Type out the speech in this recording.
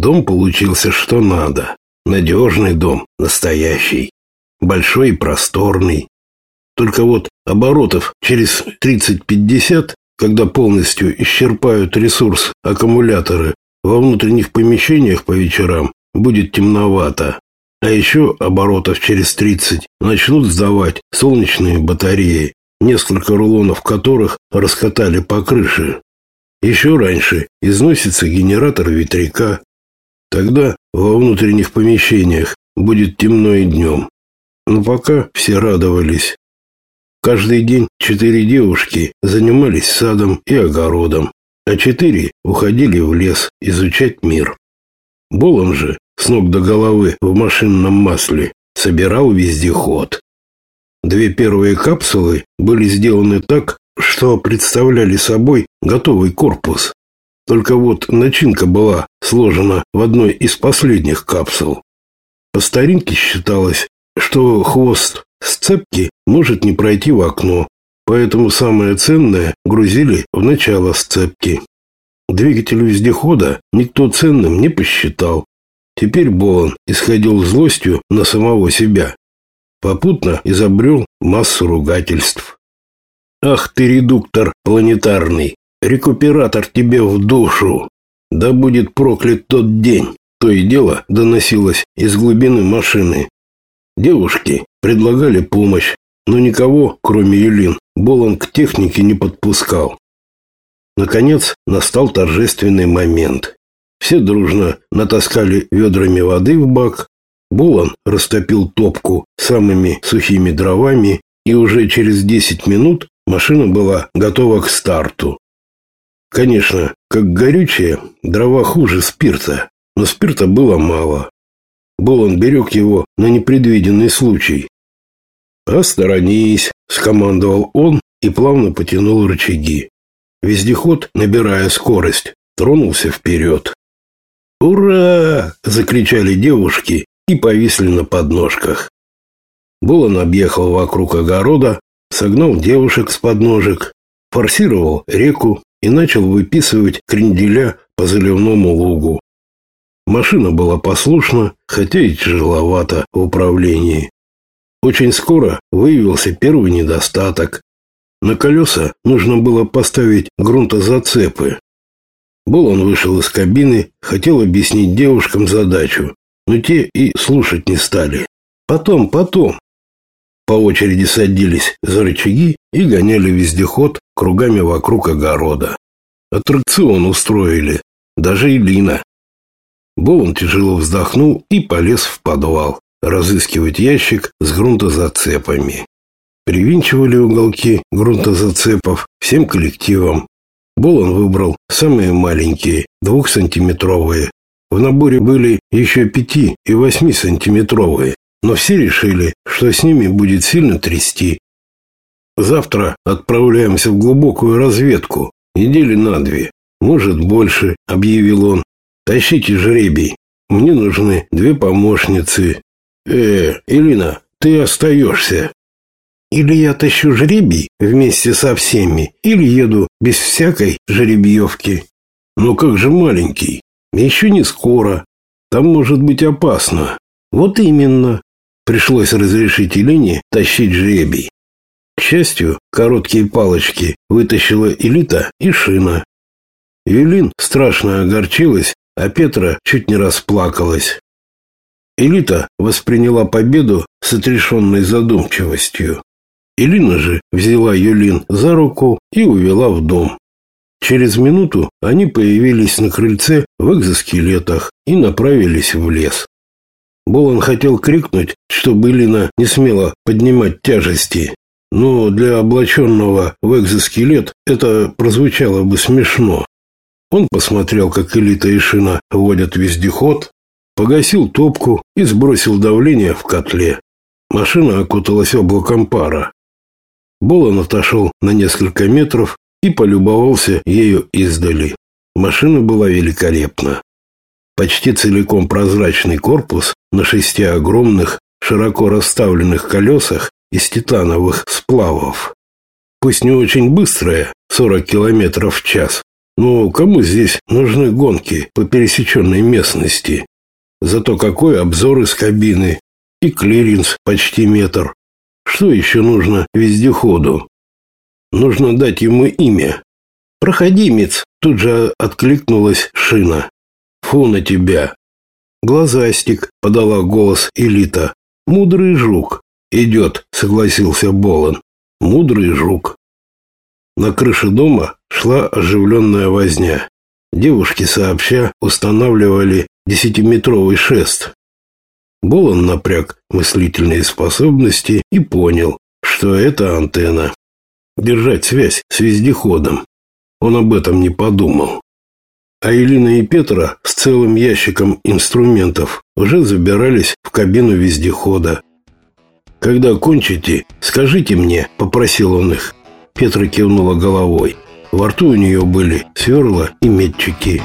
Дом получился что надо. Надежный дом, настоящий. Большой и просторный. Только вот оборотов через 30-50, когда полностью исчерпают ресурс аккумуляторы, во внутренних помещениях по вечерам будет темновато. А еще оборотов через 30 начнут сдавать солнечные батареи, несколько рулонов которых раскатали по крыше. Еще раньше износится генератор ветряка. Тогда во внутренних помещениях будет темно и днем. Но пока все радовались. Каждый день четыре девушки занимались садом и огородом, а четыре уходили в лес изучать мир. Болон же с ног до головы в машинном масле собирал вездеход. Две первые капсулы были сделаны так, что представляли собой готовый корпус. Только вот начинка была сложена в одной из последних капсул. По старинке считалось, что хвост сцепки может не пройти в окно, поэтому самое ценное грузили в начало сцепки. Двигатель вездехода никто ценным не посчитал. Теперь Болон исходил злостью на самого себя. Попутно изобрел массу ругательств. «Ах ты, редуктор планетарный! Рекуператор тебе в душу! Да будет проклят тот день!» То и дело доносилось из глубины машины. Девушки предлагали помощь, но никого, кроме Юлин, Болон к технике не подпускал. Наконец настал торжественный момент. Все дружно натаскали ведрами воды в бак. Булан растопил топку самыми сухими дровами, и уже через 10 минут машина была готова к старту. Конечно, как горючее, дрова хуже спирта, но спирта было мало. Булан берег его на непредвиденный случай. «Осторонись», — скомандовал он и плавно потянул рычаги. Вездеход, набирая скорость, тронулся вперед. «Ура!» – закричали девушки и повисли на подножках. Булан объехал вокруг огорода, согнал девушек с подножек, форсировал реку и начал выписывать кренделя по заливному лугу. Машина была послушна, хотя и тяжеловата в управлении. Очень скоро выявился первый недостаток. На колеса нужно было поставить грунтозацепы. Болон вышел из кабины, хотел объяснить девушкам задачу, но те и слушать не стали. Потом, потом. По очереди садились за рычаги и гоняли вездеход кругами вокруг огорода. Аттракцион устроили, даже Илина. Болон тяжело вздохнул и полез в подвал, разыскивать ящик с грунтозацепами. Привинчивали уголки грунтозацепов всем коллективом, Болон выбрал самые маленькие, двухсантиметровые. В наборе были еще пяти и восьмисантиметровые, но все решили, что с ними будет сильно трясти. Завтра отправляемся в глубокую разведку, недели на две, может больше, объявил он. Тащите жребий. Мне нужны две помощницы. Э, Элина, ты остаешься. Или я тащу жребий вместе со всеми, или еду без всякой жеребьевки. Но как же маленький? Еще не скоро. Там может быть опасно. Вот именно. Пришлось разрешить Елене тащить жребий. К счастью, короткие палочки вытащила Элита и Шина. Юлин страшно огорчилась, а Петра чуть не расплакалась. Элита восприняла победу с отрешенной задумчивостью. Илина же взяла Юлин за руку и увела в дом. Через минуту они появились на крыльце в экзоскелетах и направились в лес. Болон хотел крикнуть, чтобы Илина не смела поднимать тяжести, но для облаченного в экзоскелет это прозвучало бы смешно. Он посмотрел, как Элита и Шина водят вездеход, погасил топку и сбросил давление в котле. Машина окуталась облаком пара. Болон отошел на несколько метров и полюбовался ею издали. Машина была великолепна. Почти целиком прозрачный корпус на шести огромных, широко расставленных колесах из титановых сплавов. Пусть не очень быстрая, 40 км в час, Но кому здесь нужны гонки по пересеченной местности? Зато какой обзор из кабины и клиренс почти метр. Что еще нужно вездеходу? Нужно дать ему имя. Проходимец, тут же откликнулась шина. Фу на тебя. Глазастик, подала голос Элита. Мудрый жук. Идет, согласился Болон. Мудрый жук. На крыше дома шла оживленная возня. Девушки сообща устанавливали десятиметровый шест. Болон напряг мыслительные способности и понял, что это антенна. Держать связь с вездеходом. Он об этом не подумал. А Элина и Петра с целым ящиком инструментов уже забирались в кабину вездехода. «Когда кончите, скажите мне», — попросил он их. Петра кивнула головой. Во рту у нее были сверла и метчики.